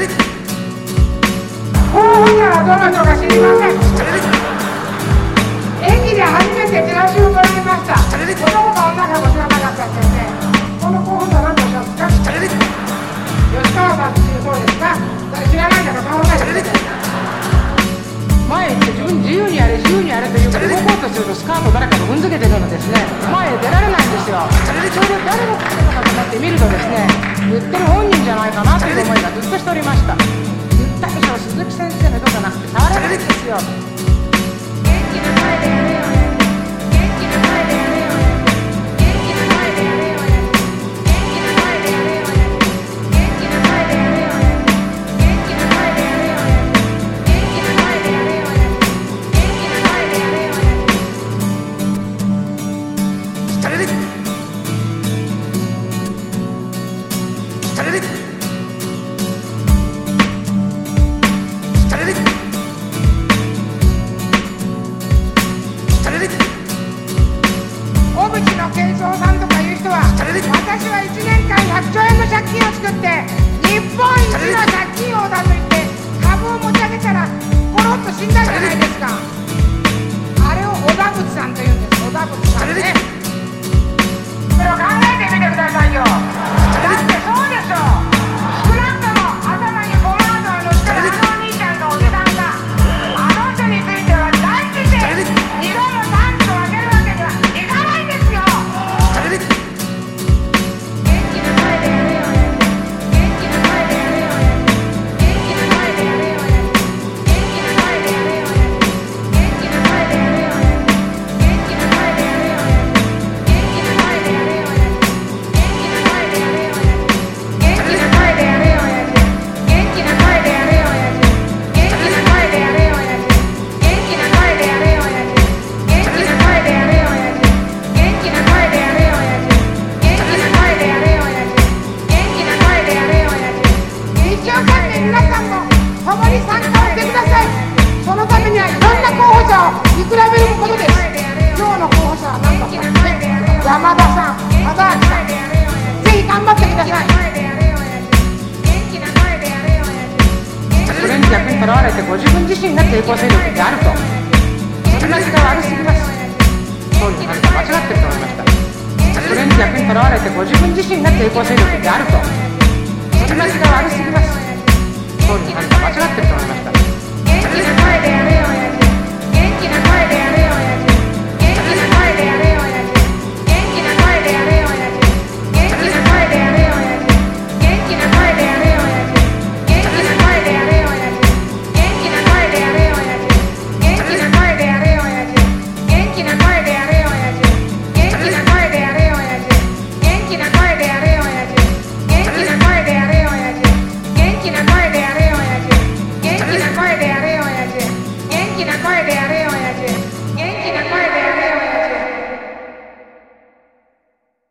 候補者はどの人か知りません。演技で初めてチラシをもらいました。男か女かも知らなかった先生この候補者何でしょうか？吉川さんっていう方ですが知らないから顔が知らない。前行って自分自由にやれ自由にやれということを動こうとするとスカート誰かが踏んづけてるのですね。私は1年間100兆円の借金を作って日本一の借金山田さんまたぜひ頑張ってくださいそれに役にとらわれてご自分自身が抵抗勢力であるとそれだけが悪すぎます総理の判断間違ってると思いましたそれに役にとらわれてご自分自身が抵抗勢力であるとそれだけが悪すぎます総理の判断間違ってると思いました Sorry, babe.